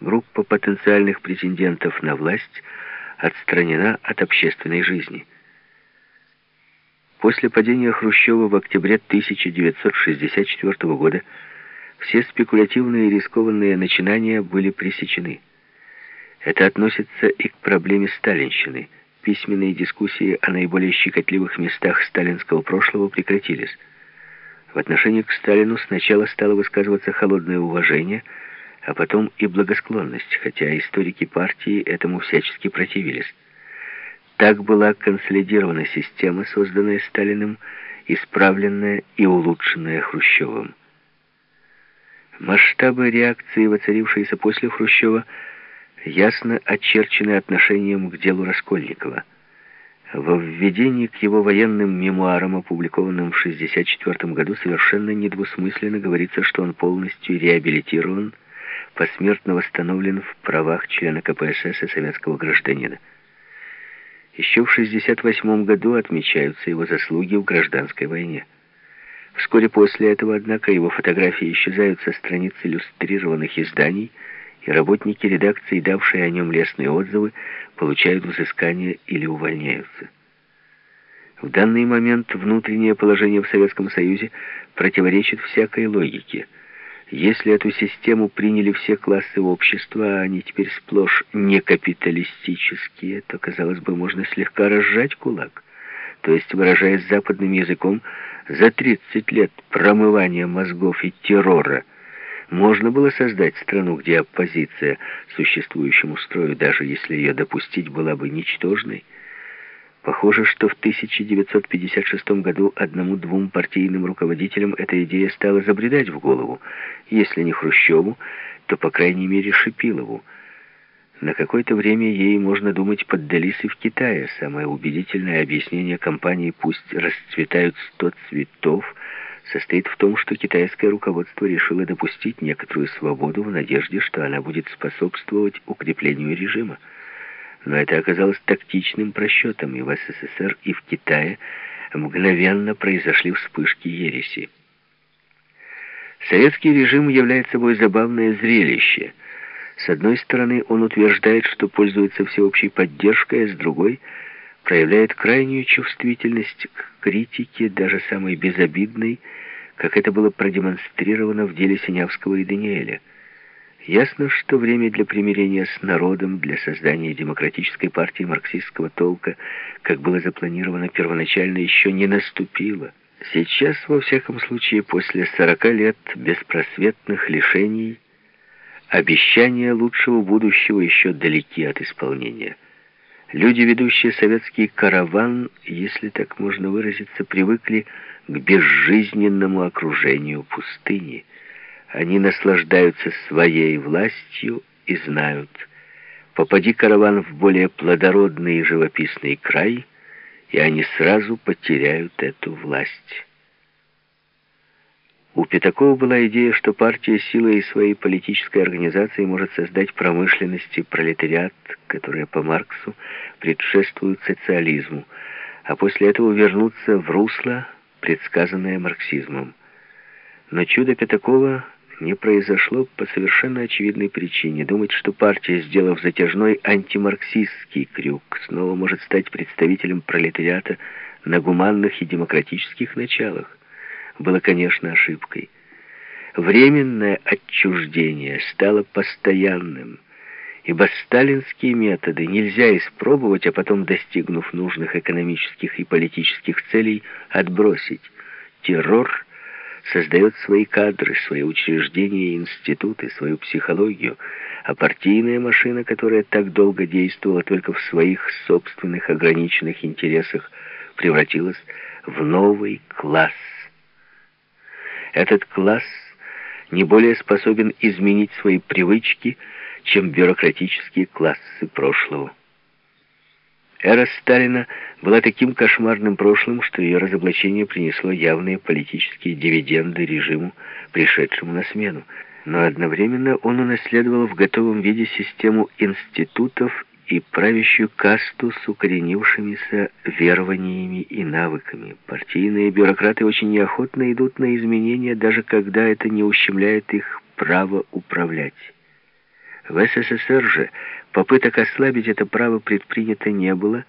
группа потенциальных претендентов на власть отстранена от общественной жизни. После падения Хрущева в октябре 1964 года все спекулятивные и рискованные начинания были пресечены. Это относится и к проблеме сталинщины. Письменные дискуссии о наиболее щекотливых местах сталинского прошлого прекратились. В отношении к Сталину сначала стало высказываться холодное уважение, а потом и благосклонность, хотя историки партии этому всячески противились. Так была консолидирована система, созданная Сталиным, исправленная и улучшенная Хрущевым. Масштабы реакции, воцарившиеся после Хрущева, ясно очерчены отношением к делу Раскольникова. Во введении к его военным мемуарам, опубликованным в 1964 году, совершенно недвусмысленно говорится, что он полностью реабилитирован, посмертно восстановлен в правах члена КПСС и советского гражданина. Еще в 1968 году отмечаются его заслуги в гражданской войне. Вскоре после этого, однако, его фотографии исчезают со страниц иллюстрированных изданий, и работники редакции, давшие о нем лестные отзывы, получают взыскание или увольняются. В данный момент внутреннее положение в Советском Союзе противоречит всякой логике. Если эту систему приняли все классы общества, а они теперь сплошь некапиталистические, то, казалось бы, можно слегка разжать кулак. То есть, выражаясь западным языком, за 30 лет промывания мозгов и террора можно было создать страну, где оппозиция существующему строю, даже если ее допустить была бы ничтожной. Похоже, что в 1956 году одному-двум партийным руководителям эта идея стала забредать в голову. Если не Хрущеву, то, по крайней мере, Шипилову. На какое-то время ей, можно думать, поддались и в Китае. Самое убедительное объяснение компании «Пусть расцветают сто цветов» состоит в том, что китайское руководство решило допустить некоторую свободу в надежде, что она будет способствовать укреплению режима. Но это оказалось тактичным просчетом, и в СССР, и в Китае мгновенно произошли вспышки ереси. Советский режим является собой забавное зрелище – с одной стороны, он утверждает, что пользуется всеобщей поддержкой, а с другой проявляет крайнюю чувствительность к критике, даже самой безобидной, как это было продемонстрировано в деле Синявского и Даниэля. Ясно, что время для примирения с народом, для создания демократической партии марксистского толка, как было запланировано первоначально, еще не наступило. Сейчас, во всяком случае, после 40 лет беспросветных лишений, Обещания лучшего будущего еще далеки от исполнения. Люди, ведущие советский караван, если так можно выразиться, привыкли к безжизненному окружению пустыни. Они наслаждаются своей властью и знают, попади караван в более плодородный и живописный край, и они сразу потеряют эту власть. У Пятакова была идея, что партия силой своей политической организации может создать промышленность и пролетариат, которые по Марксу предшествуют социализму, а после этого вернуться в русло, предсказанное марксизмом. Но чудо Пятакова не произошло по совершенно очевидной причине. Думать, что партия, сделав затяжной антимарксистский крюк, снова может стать представителем пролетариата на гуманных и демократических началах было, конечно, ошибкой. Временное отчуждение стало постоянным, ибо сталинские методы нельзя испробовать, а потом, достигнув нужных экономических и политических целей, отбросить. Террор создает свои кадры, свои учреждения и институты, свою психологию, а партийная машина, которая так долго действовала только в своих собственных ограниченных интересах, превратилась в новый класс этот класс не более способен изменить свои привычки, чем бюрократические классы прошлого. Эра Сталина была таким кошмарным прошлым, что ее разоблачение принесло явные политические дивиденды режиму, пришедшему на смену. Но одновременно он унаследовал в готовом виде систему институтов и правящую касту с укоренившимися верованиями и навыками. Партийные бюрократы очень неохотно идут на изменения, даже когда это не ущемляет их право управлять. В СССР же попыток ослабить это право предпринято не было,